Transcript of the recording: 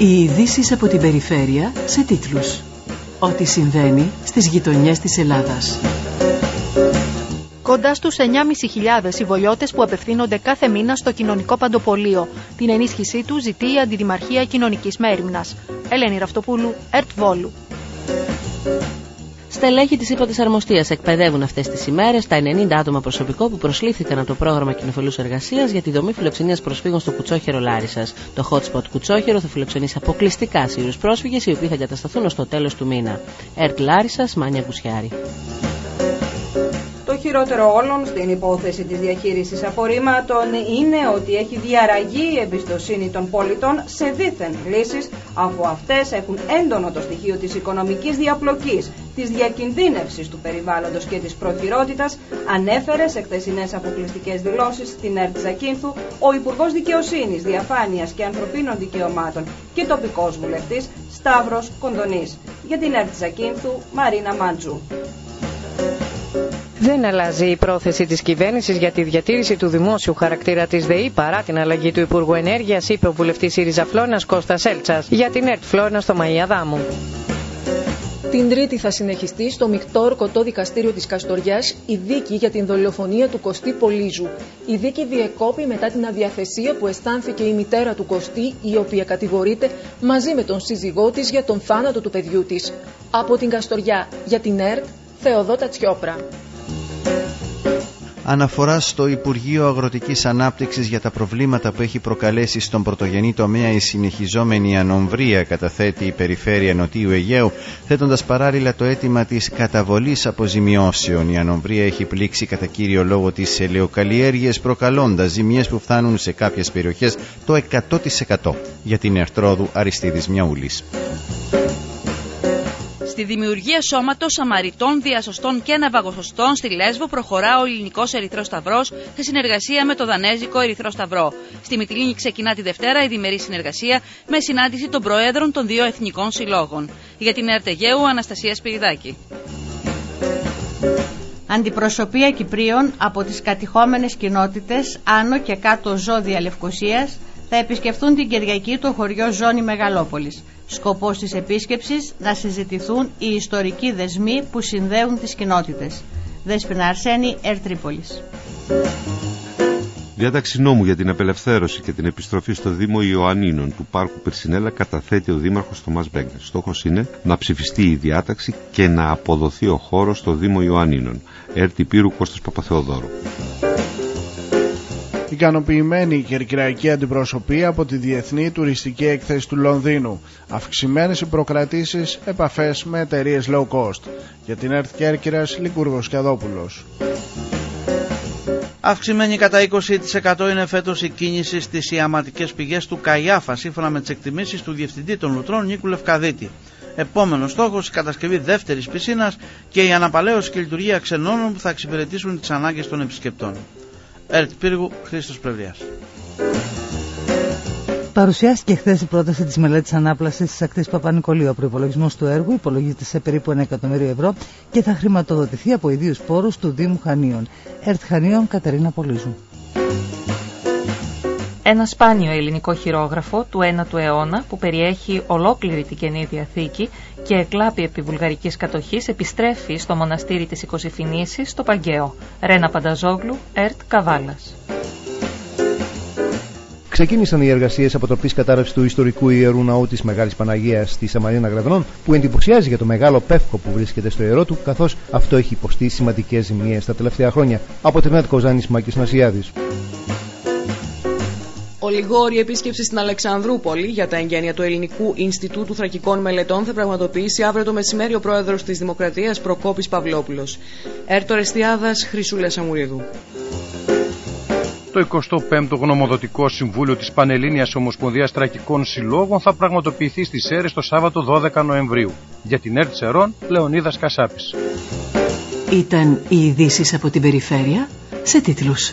Οι ειδήσεις από την περιφέρεια σε τίτλους. Ό,τι συμβαίνει στις γειτονιές της Ελλάδας. Κοντά στους 9.500 οι που απευθύνονται κάθε μήνα στο κοινωνικό παντοπολείο. Την ενίσχυσή τους ζητεί η Αντιδημαρχία Κοινωνικής Μέριμνας. Ελένη Ραυτοπούλου, Ερτ Βόλου. Στελέχη της ύπατη αρμοστίας εκπαιδεύουν αυτές τις ημέρες τα 90 άτομα προσωπικό που προσλήφθηκαν από το πρόγραμμα κοινοφελούς εργασίας για τη δομή φιλοξενίας προσφύγων στο Κουτσόχερο Λάρισας. Το hotspot Κουτσόχερο θα φιλοξενήσει αποκλειστικά Σύρου πρόσφυγες οι οποίοι θα εγκατασταθούν ως το τέλος του μήνα. Ερτ Λάρισας, Μάνια Κουσιάρη χειρότερο όλων στην υπόθεση της διαχείρισης απορρίμματων είναι ότι έχει διαραγεί η εμπιστοσύνη των πολιτών σε δίθεν λύσεις αφού αυτές έχουν έντονο το στοιχείο της οικονομικής διαπλοκής, της διακινδύνευσης του περιβάλλοντος και της προχειρότητας ανέφερε σε χθεσινές αποκλειστικές δηλώσεις στην ΕΡΤ Ζακίνθου ο Υπουργός Δικαιοσύνης, Διαφάνειας και Ανθρωπίνων Δικαιωμάτων και τοπικός βουλευτής Σταύρος Κοντονής. Για την ΕΡΤ Ζακίνθου, Μαρίνα Μάντζου. Δεν αλλάζει η πρόθεση της κυβέρνησης για τη διατήρηση του δημόσιου χαρακτήρα της ΔΕΗ παρά την αλλαγή του Υπουργού Ενέργειας, είπε ο βουλευτής ΣΥΡΙΖΑ Φλόνα Κώστας Έλτσας για την ΕΡΤ Φλόνα στο Μαϊαδάμου. Την Τρίτη θα συνεχιστεί στο μεικτό ορκωτό δικαστήριο της Καστοριάς η δίκη για την δολοφονία του Κωστή Πολύζου. Η δίκη διεκόπη μετά την αδιαθεσία που αισθάνθηκε η μητέρα του Κωστή, η οποία κατηγορείται μαζί με τον σύζυγό της για τον θάνατο του παιδιού της. Από την Καστοριά για την ΕΡΤ, Θεοδότα Τσιόπρα αναφορά στο Υπουργείο Αγροτικής Ανάπτυξης για τα προβλήματα που έχει προκαλέσει στον πρωτογενή τομέα η συνεχιζόμενη ανομβρία καταθέτει η Περιφέρεια Νοτίου Αιγαίου θέτοντας παράλληλα το αίτημα της καταβολής αποζημιώσεων. Η ανομβρία έχει πλήξει κατά κύριο λόγο τις ελαιοκαλλιέργειες προκαλώντας ζημιές που φτάνουν σε κάποιες περιοχές το 100% για την Ερτρόδου Αριστίδης Μιαούλης στη δημιουργία σώματος αμαριτών, διασωστών και ναυαγοσωστών στη Λέσβο προχωρά ο Ελληνικός Ερυθρός Σταυρός σε συνεργασία με το Δανέζικο Ερυθρό Σταυρό. Στη Μυτιλίνη ξεκινά τη Δευτέρα η διμερή συνεργασία με συνάντηση των Προέδρων των δύο εθνικών συλλόγων. Για την Ερτεγέου, Αναστασία Σπυριδάκη. Αντιπροσωπεία Κυπρίων από τις κατηχόμενες κοινότητες Άνω και Κάτω Ζώδια Λευκοσίας θα επισκεφθούν την Κυριακή το χωριό Ζώνη Μεγαλόπολης. Σκοπός της επίσκεψης να συζητηθούν οι ιστορικοί δεσμοί που συνδέουν τις κοινότητες. Δέσποινα Αρσένη, Ερτρίπολης. Διάταξη νόμου για την απελευθέρωση και την επιστροφή στο Δήμο Ιωαννίνων του Πάρκου Περσινέλα καταθέτει ο Δήμαρχος Τομά Μπέγκερ. Στόχος είναι να ψηφιστεί η διάταξη και να αποδοθεί ο χώρος στο Δήμο Ιωαννίνων. Έρτη Πύρου Κώστας Παπαθεοδόρου ικανοποιημένη η κερκυραϊκή αντιπροσωπεία από τη Διεθνή Τουριστική Έκθεση του Λονδίνου. Αυξημένες οι προκρατήσεις, επαφές με εταιρείες low cost. Για την ΕΡΤ Κέρκυρας, Λικούργος Κιαδόπουλος. Αυξημένη κατά 20% είναι φέτος η κίνηση στις ιαματικές πηγές του Καϊάφα, σύμφωνα με τις εκτιμήσεις του Διευθυντή των Λουτρών Νίκου Λευκαδίτη. Επόμενος στόχος η κατασκευή δεύτερης πισίνας και η αναπαλαίωση και λειτουργία ξενώνων που θα εξυπηρετήσουν τις ανάγκες των επισκεπτών. Έρτ Πύργου, Χρήστος Πλευρίας. Παρουσιάστηκε χθες η πρόταση της μελέτης ανάπλασης της ακτής Παπα-Νικολίου. Ο προπολογισμό του έργου υπολογίζεται σε περίπου 1 εκατομμύριο ευρώ και θα χρηματοδοτηθεί από ιδίους πόρους του Δήμου Χανίων. Ερτ Χανίων, Κατερίνα Πολύζου. Ένα σπάνιο ελληνικό χειρόγραφο του 9ου αιώνα που περιέχει ολόκληρη την Καινή Διαθήκη και εκλάπει επί βουλγαρικής κατοχής επιστρέφει στο μοναστήρι της Οικοσυφηνήσης στο Παγκαίο. Ρένα Πανταζόγλου, Ερτ Καβάλας. Ξεκίνησαν οι εργασίες αποτροπής κατάρρευσης του ιστορικού ιερού ναού της Μεγάλης Παναγίας στη Σαμαρίνα Γραδρών, που εντυπωσιάζει για το μεγάλο πεύκο που βρίσκεται στο ιερό του, καθώς αυτό έχει υποστεί σημαντικές ζημιέ τα τελευταία χρόνια. Από την Έτκο Ζάνη Μάκης Νασιάδης. Ολιγόρη επίσκεψη στην Αλεξανδρούπολη για τα εγγένεια του Ελληνικού Ινστιτούτου Θρακικών Μελετών θα πραγματοποιήσει αύριο το μεσημέρι ο πρόεδρος της Δημοκρατίας Προκόπης Παυλόπουλος. Έρτο Εστιάδα Χρυσούλα Σαμουρίδου. Το 25ο Γνωμοδοτικό Συμβούλιο της Πανελλήνιας Ομοσπονδίας Τρακικών Συλλόγων θα πραγματοποιηθεί στις ΣΕΡΕΣ το Σάββατο 12 Νοεμβρίου. Για την ΕΡΤ Σερών, Λεωνίδας Κασάπης. Ήταν οι ειδήσεις από την περιφέρεια σε τίτλους.